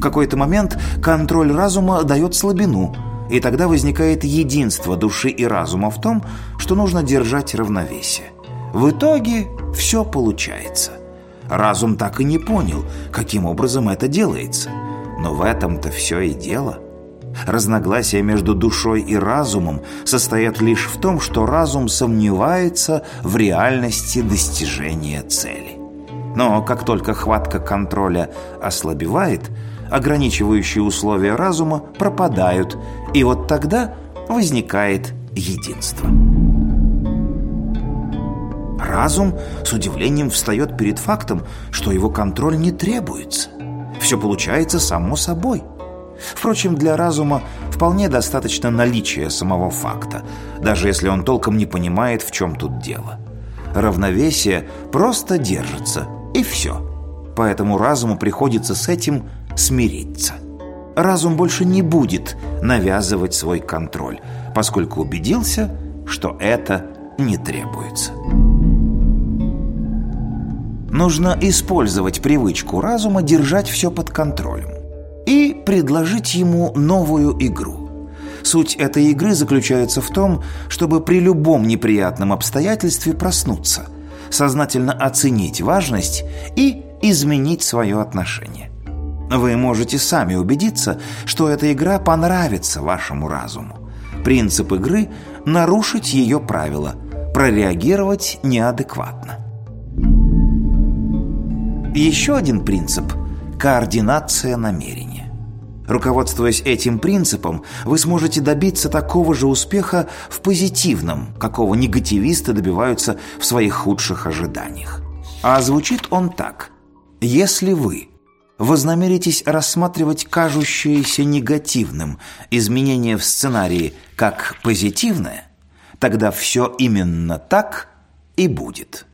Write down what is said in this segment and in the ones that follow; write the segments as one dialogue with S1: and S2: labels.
S1: В какой-то момент контроль разума дает слабину, и тогда возникает единство души и разума в том, что нужно держать равновесие. В итоге все получается. Разум так и не понял, каким образом это делается. Но в этом-то все и дело. Разногласия между душой и разумом состоят лишь в том, что разум сомневается в реальности достижения цели. Но как только хватка контроля ослабевает, ограничивающие условия разума пропадают, и вот тогда возникает единство. Разум с удивлением встает перед фактом, что его контроль не требуется. Все получается само собой. Впрочем, для разума вполне достаточно наличия самого факта, даже если он толком не понимает, в чем тут дело. Равновесие просто держится, и все. Поэтому разуму приходится с этим смириться. Разум больше не будет навязывать свой контроль, поскольку убедился, что это не требуется. Нужно использовать привычку разума держать все под контролем и предложить ему новую игру. Суть этой игры заключается в том, чтобы при любом неприятном обстоятельстве проснуться, сознательно оценить важность и изменить свое отношение. Вы можете сами убедиться, что эта игра понравится вашему разуму. Принцип игры – нарушить ее правила, прореагировать неадекватно. Еще один принцип – координация намерения. Руководствуясь этим принципом, вы сможете добиться такого же успеха в позитивном, какого негативисты добиваются в своих худших ожиданиях. А звучит он так. Если вы вознамеритесь рассматривать кажущееся негативным изменение в сценарии как позитивное, тогда все именно так и будет.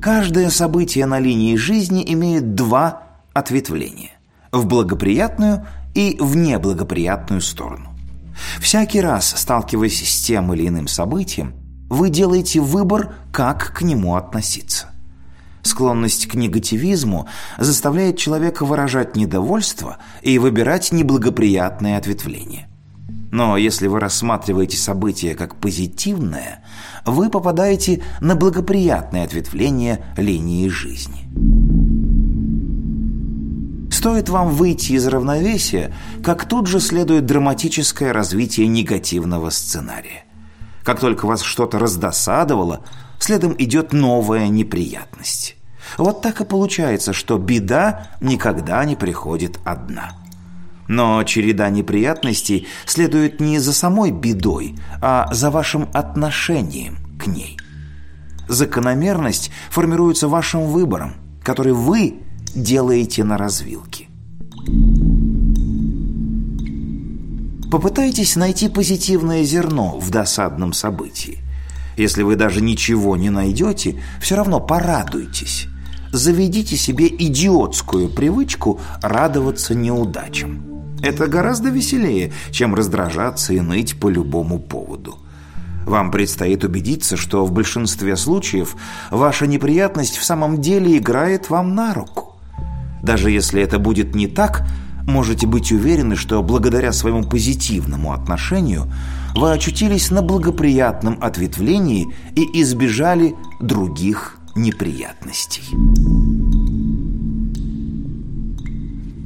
S1: Каждое событие на линии жизни имеет два ответвления – в благоприятную и в неблагоприятную сторону. Всякий раз, сталкиваясь с тем или иным событием, вы делаете выбор, как к нему относиться. Склонность к негативизму заставляет человека выражать недовольство и выбирать неблагоприятное ответвление. Но если вы рассматриваете событие как позитивное, вы попадаете на благоприятное ответвление линии жизни. Стоит вам выйти из равновесия, как тут же следует драматическое развитие негативного сценария. Как только вас что-то раздосадовало, следом идет новая неприятность. Вот так и получается, что беда никогда не приходит одна – но череда неприятностей следует не за самой бедой, а за вашим отношением к ней. Закономерность формируется вашим выбором, который вы делаете на развилке. Попытайтесь найти позитивное зерно в досадном событии. Если вы даже ничего не найдете, все равно порадуйтесь. Заведите себе идиотскую привычку радоваться неудачам. Это гораздо веселее, чем раздражаться и ныть по любому поводу. Вам предстоит убедиться, что в большинстве случаев ваша неприятность в самом деле играет вам на руку. Даже если это будет не так, можете быть уверены, что благодаря своему позитивному отношению вы очутились на благоприятном ответвлении и избежали других неприятностей.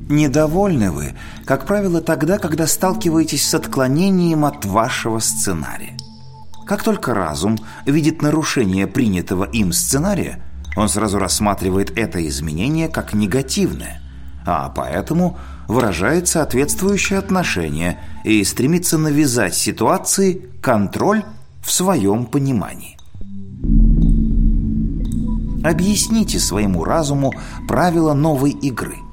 S1: Недовольны вы, как правило, тогда, когда сталкиваетесь с отклонением от вашего сценария. Как только разум видит нарушение принятого им сценария, он сразу рассматривает это изменение как негативное, а поэтому выражает соответствующее отношение и стремится навязать ситуации контроль в своем понимании. Объясните своему разуму правила новой игры –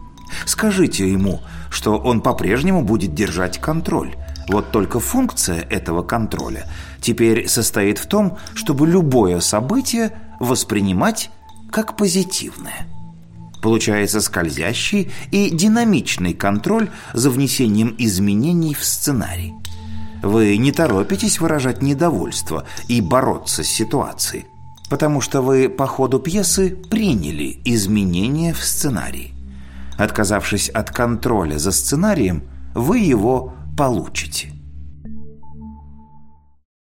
S1: Скажите ему, что он по-прежнему будет держать контроль. Вот только функция этого контроля теперь состоит в том, чтобы любое событие воспринимать как позитивное. Получается скользящий и динамичный контроль за внесением изменений в сценарий. Вы не торопитесь выражать недовольство и бороться с ситуацией. потому что вы по ходу пьесы приняли изменения в сценарии. Отказавшись от контроля за сценарием, вы его получите.